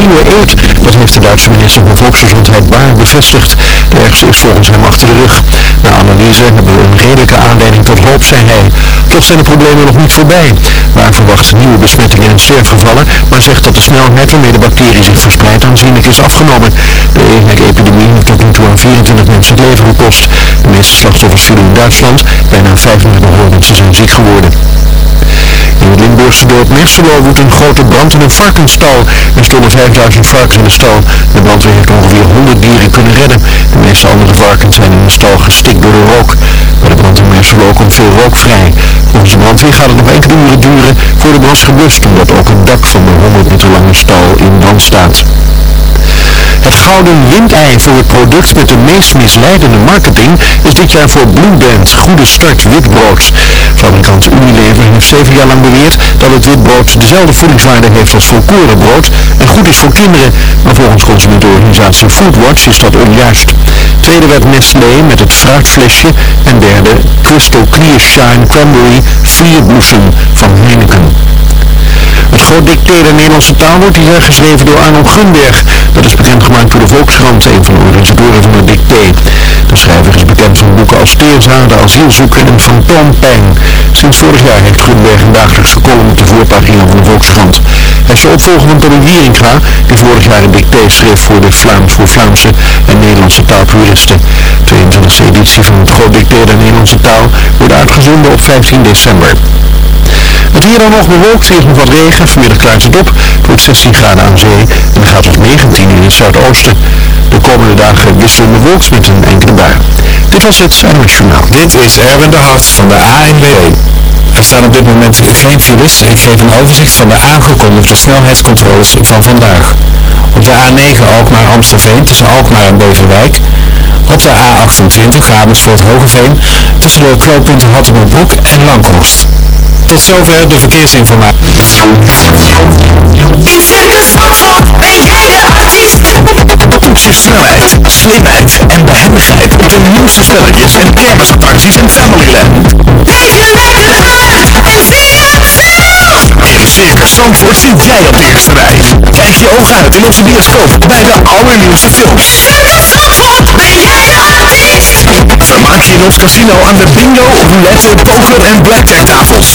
Ex Dat heeft de Duitse minister van Volksgezondheid Baar bevestigd. De ergste is volgens hem achter de rug. Na analyse hebben we een redelijke aanleiding tot hoop, zei hij. Toch zijn de problemen nog niet voorbij. Baar verwacht nieuwe besmettingen en sterfgevallen, maar zegt dat de snelheid waarmee de bacterie zich verspreidt aanzienlijk is afgenomen. De EHEC-epidemie heeft tot nu toe aan 24 mensen het leven gekost. De meeste slachtoffers vielen in Duitsland. Bijna 2500 mensen zijn ziek geworden. In het Limburgse dorp Merselo woedt een grote brand in een varkensstal. Er stonden 5000 varkens in de De brandweer heeft ongeveer 100 dieren kunnen redden. De meeste andere varkens zijn in de stal gestikt door de rook. Bij de brand in Merselo komt veel rook vrij. Volgens de brandweer gaat het nog enkele uren duren voor de is geblust, omdat ook het dak van de 100 meter lange stal in brand staat. Het gouden windei voor het product met de meest misleidende marketing is dit jaar voor Blueband Goede Start witbrood. Fabrikant Unilever heeft zeven jaar lang beweerd dat het witbrood dezelfde voedingswaarde heeft als volkorenbrood en goed is voor kinderen. Maar volgens consumentenorganisatie Foodwatch is dat onjuist. Tweede werd Nestlé met het fruitflesje en derde Crystal Clear Shine Cranberry Vierbloesem van Heineken. Het dicté der Nederlandse taal wordt hier jaar geschreven door Arnold Gunberg. Dat is bekendgemaakt door de Volkskrant, een van de organisatoren van het dicté. De schrijver is bekend van boeken als Teerzade, Asielzoeker en Fantoompijn. Sinds vorig jaar heeft Gunberg een dagelijkse column op de voorpagina van de Volkskrant. Hij is de opvolger van Tony Wieringa, die vorig jaar een dicté schreef voor de Vlaams voor Vlaamse en Nederlandse taalpuristen. 22e editie van het groot dicté der Nederlandse taal wordt uitgezonden op 15 december. Het weer dan nog bewolkt, nog wat regen, vanmiddag klaart het op. Het wordt 16 graden aan zee en gaat tot 19 in het zuidoosten. De komende dagen wisselen bewolkt met een enkele bui. Dit was het NOS Journaal. Dit is Erwin de Hart van de ANWB. Er staan op dit moment geen files. Ik geef een overzicht van de aangekondigde snelheidscontroles van vandaag. Op de A9 Alkmaar-Amstelveen tussen Alkmaar en Beverwijk. Op de A28 Amersfoort-Hogeveen tussen de knooppunten Hattemerbroek en Langhorst. Tot zover de verkeersinformatie. In Circus Zandvoort ben jij de artiest. Toets je snelheid, slimheid en behendigheid op de nieuwste spelletjes en kermisattracties in Familyland. Leef je lekker uit en zie het zelf. In Circus Zandvoort zit jij op de eerste rij. Kijk je ogen uit in onze bioscoop bij de allernieuwste films. Circus Zandvoort Vermaak je in ons casino aan de bingo, roulette, poker en blackjack tafels.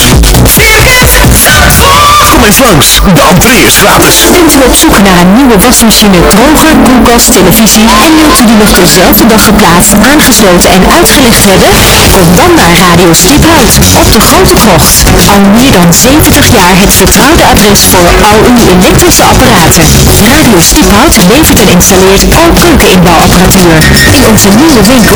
Kom eens langs, de entree is gratis. Bent u op zoek naar een nieuwe wasmachine, droger, koelkast, televisie en wilt u die nog dezelfde dag geplaatst, aangesloten en uitgelicht hebben? Kom dan naar Radio Stiphout op de Grote Krocht. Al meer dan 70 jaar het vertrouwde adres voor al uw elektrische apparaten. Radio Stiphout levert en installeert al keukeninbouwapparatuur. In onze nieuwe winkel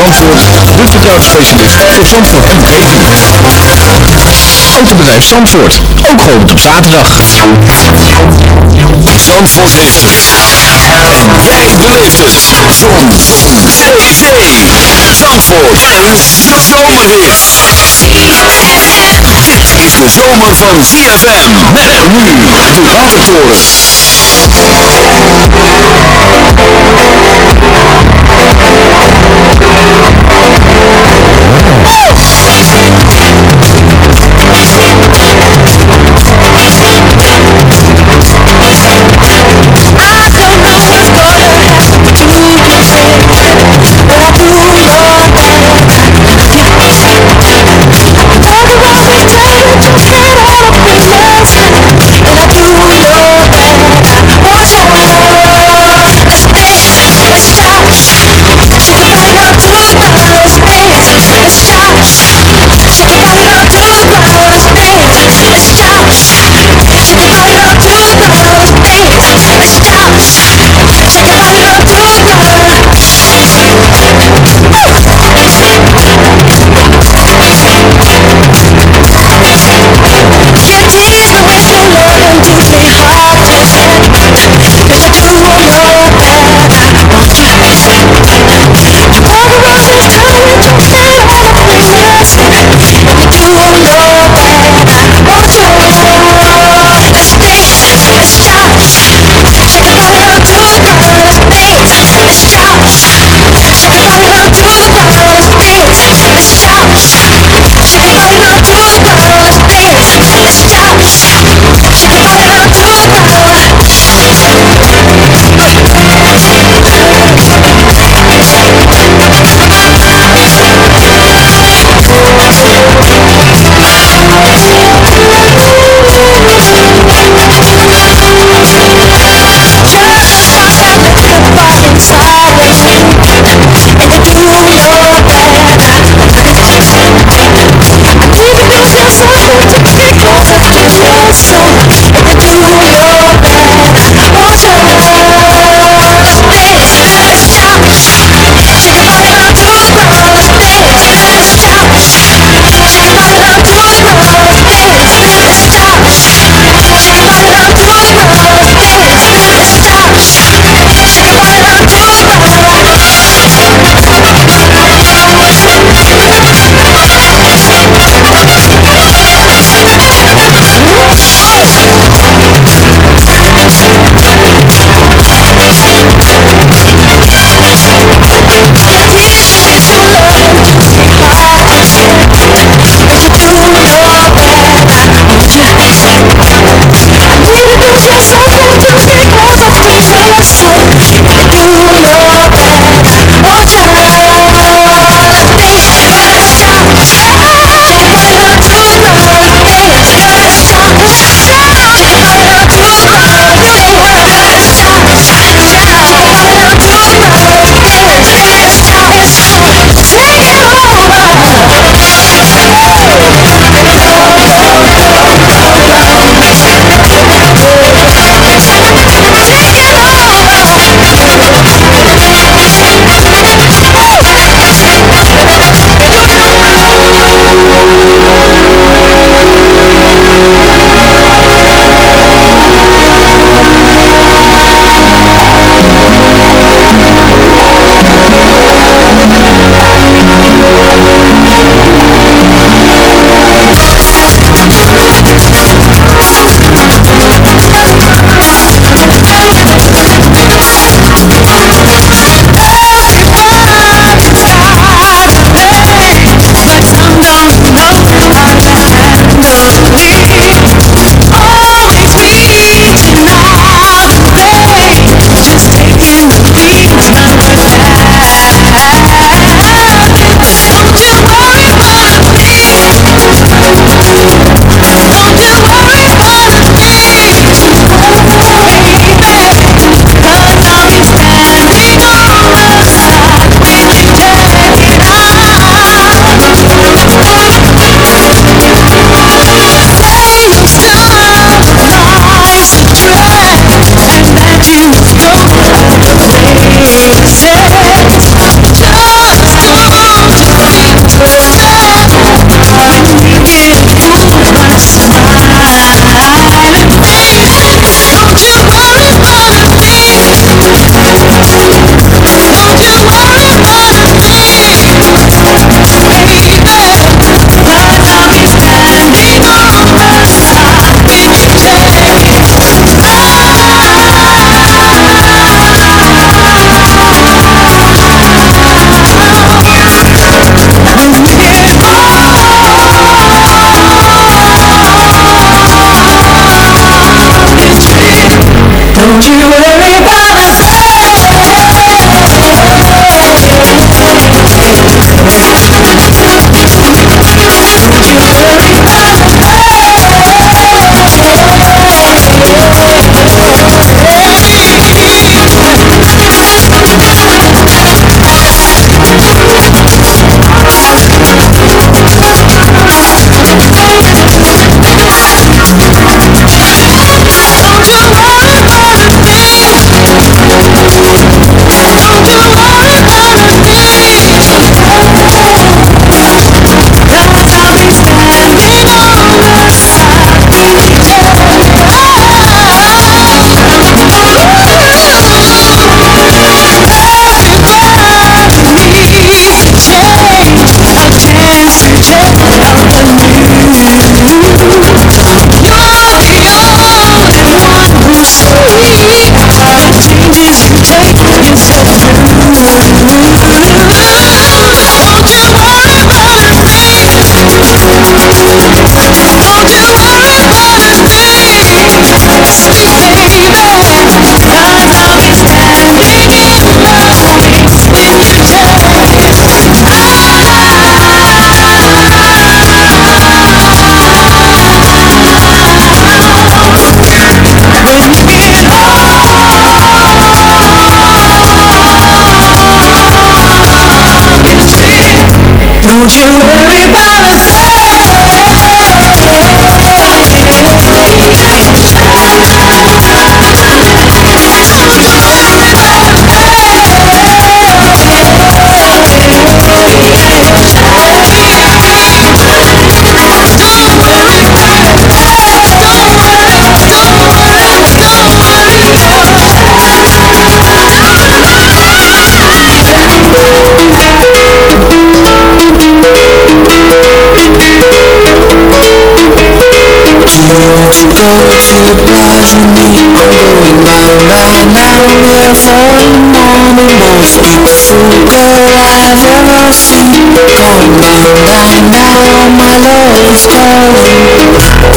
Zandvoort, de vertrouwde specialist voor Zandvoort en omgeving. Autobedrijf Zandvoort, ook geopend op zaterdag. Zandvoort heeft het. En jij beleeft het. Zon. Zee. Zee. Zandvoort. En zomerhit. Dit is de zomer van ZFM. Met nu de Watertoren. I Don't you worry about a to go to the plage with me I'm going round, round, round there for the morning Most beautiful girl I've ever seen Going round, round, round My love is calling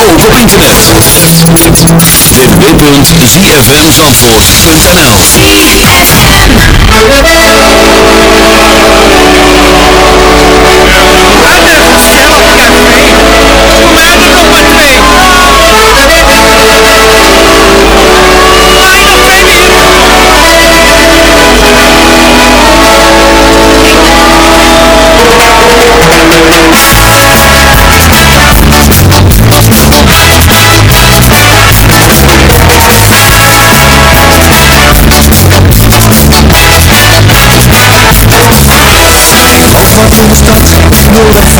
www.zfmzandvoort.nl Music.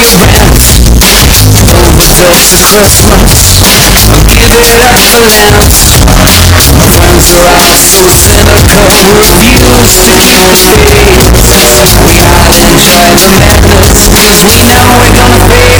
is bent Overdose of Christmas I'll give it up for Lent My friends are all so cynical They refuse to keep the faith So can we not enjoy the madness Cause we know we're gonna fade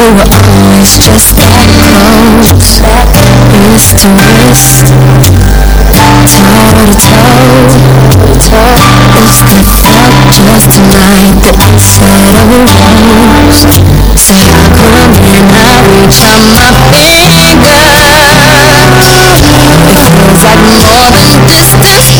We were always just that close. Wrist to wrist Toe to toe If we felt just tonight That we said a rose Say how come when I reach out my finger it feels like more than distance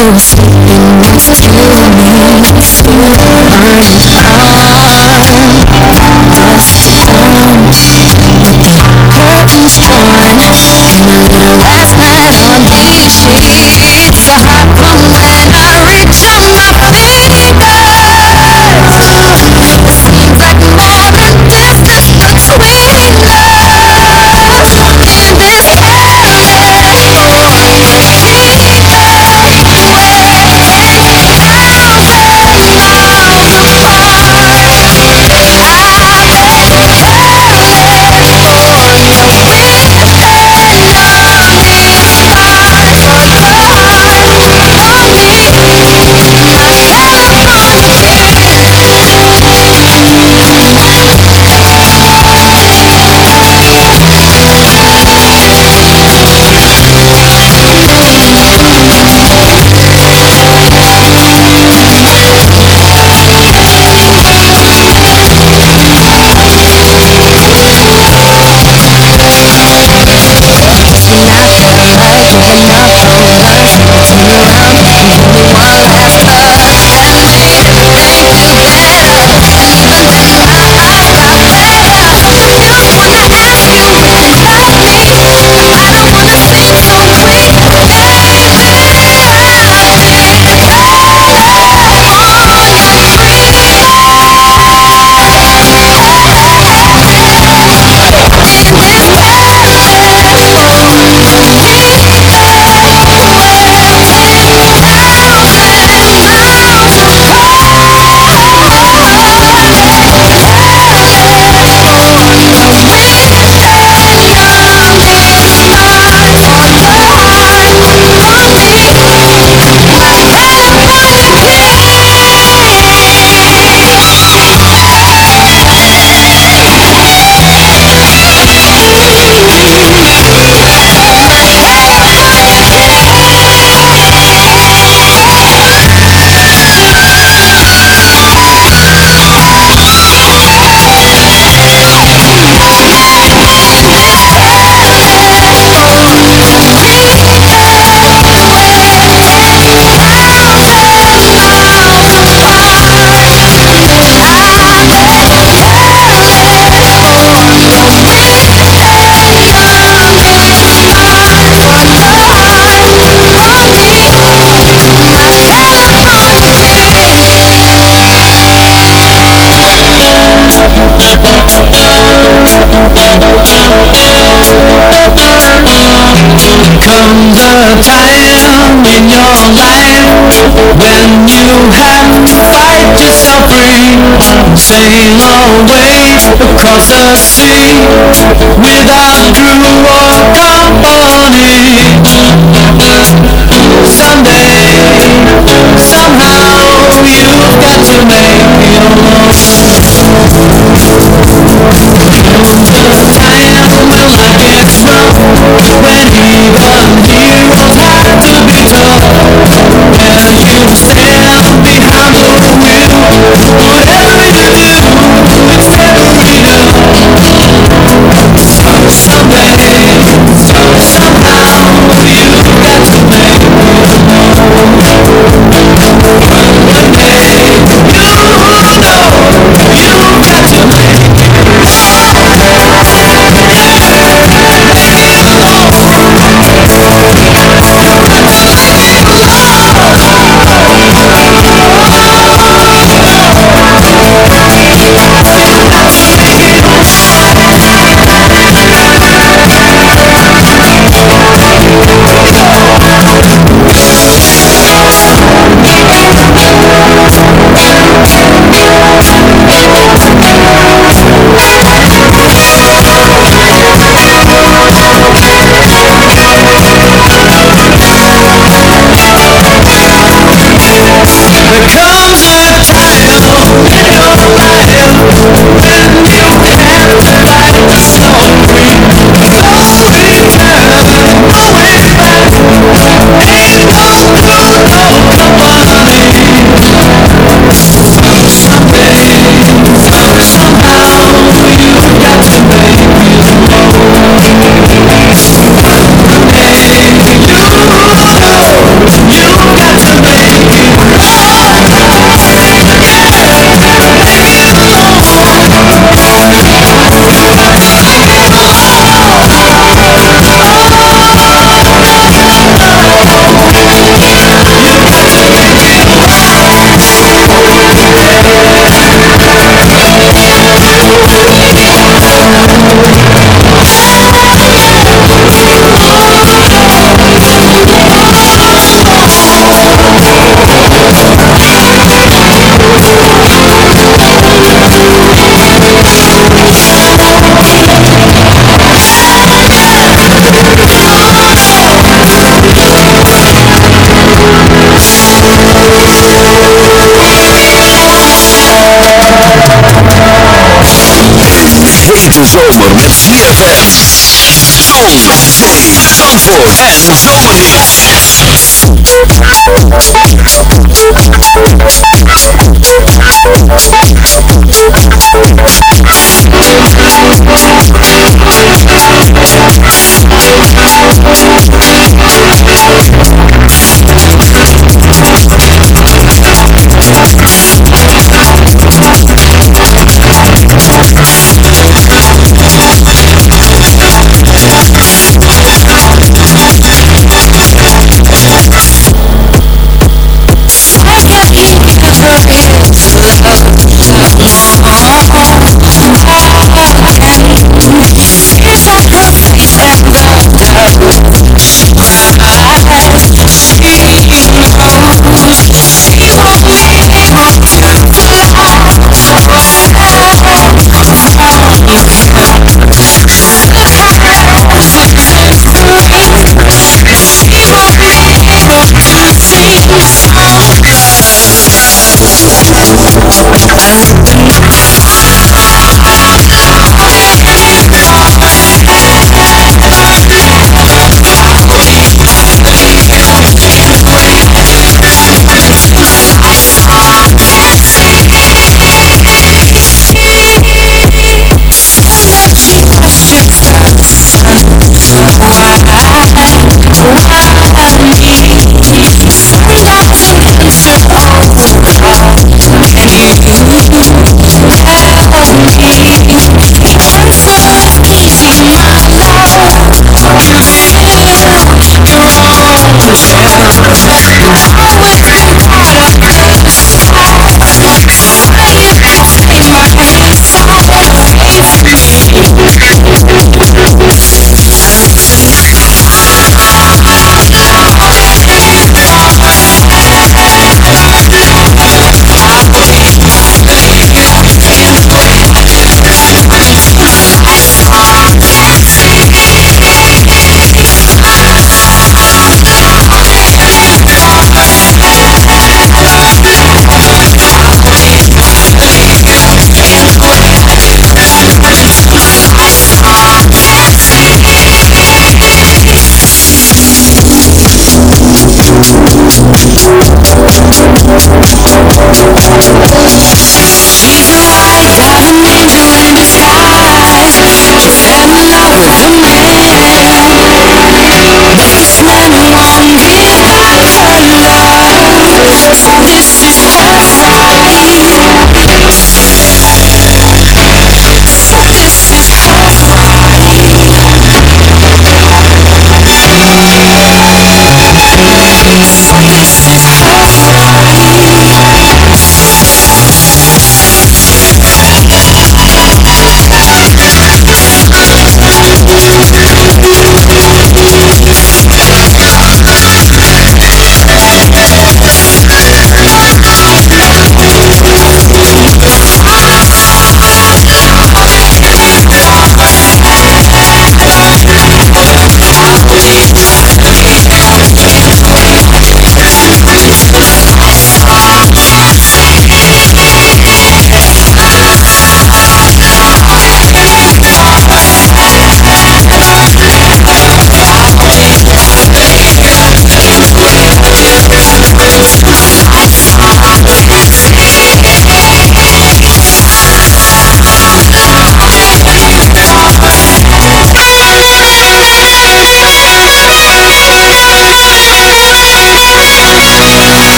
you were sleeping, not to feel me. Are you? When you have to fight yourself free Sail away across the sea Without crew or company Someday, somehow you've got GFM, Zon. Zandvoort. En zomerhit.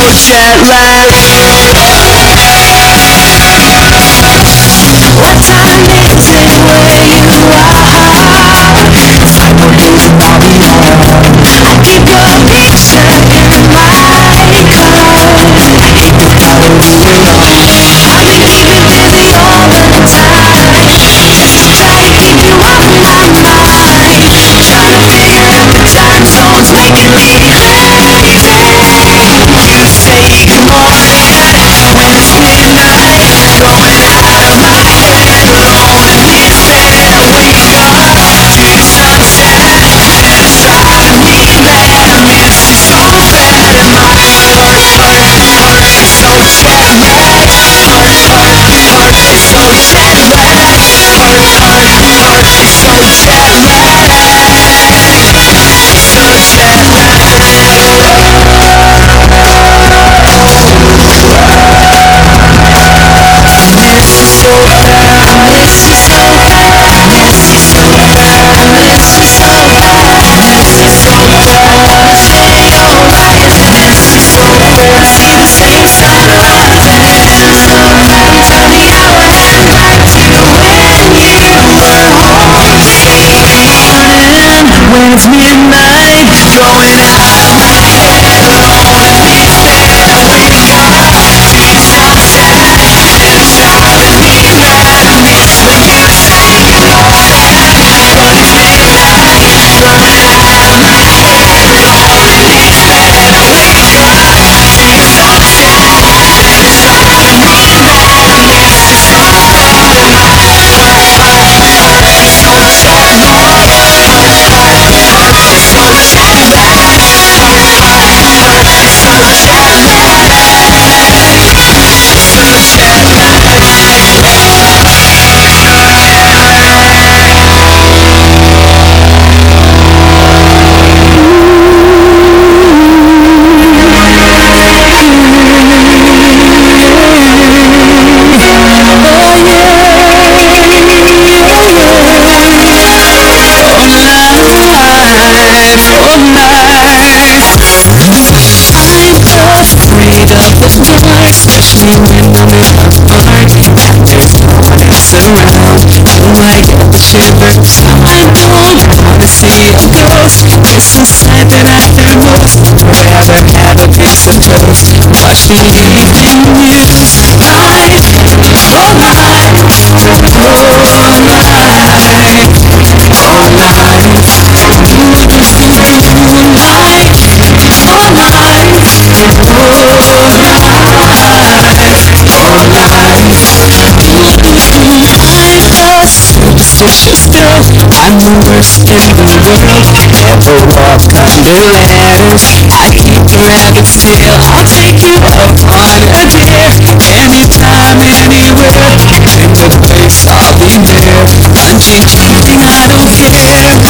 jet-lag me Watch the evening news. Night, all night, all night, all night. Do you still do the night? All night, all night. Do you still do the night? The superstitious girl, I'm the worst in the world never walk under ladders I keep rabbit's still I'll take you up on a dare Anytime, anywhere. In the place I'll be there I'm I don't care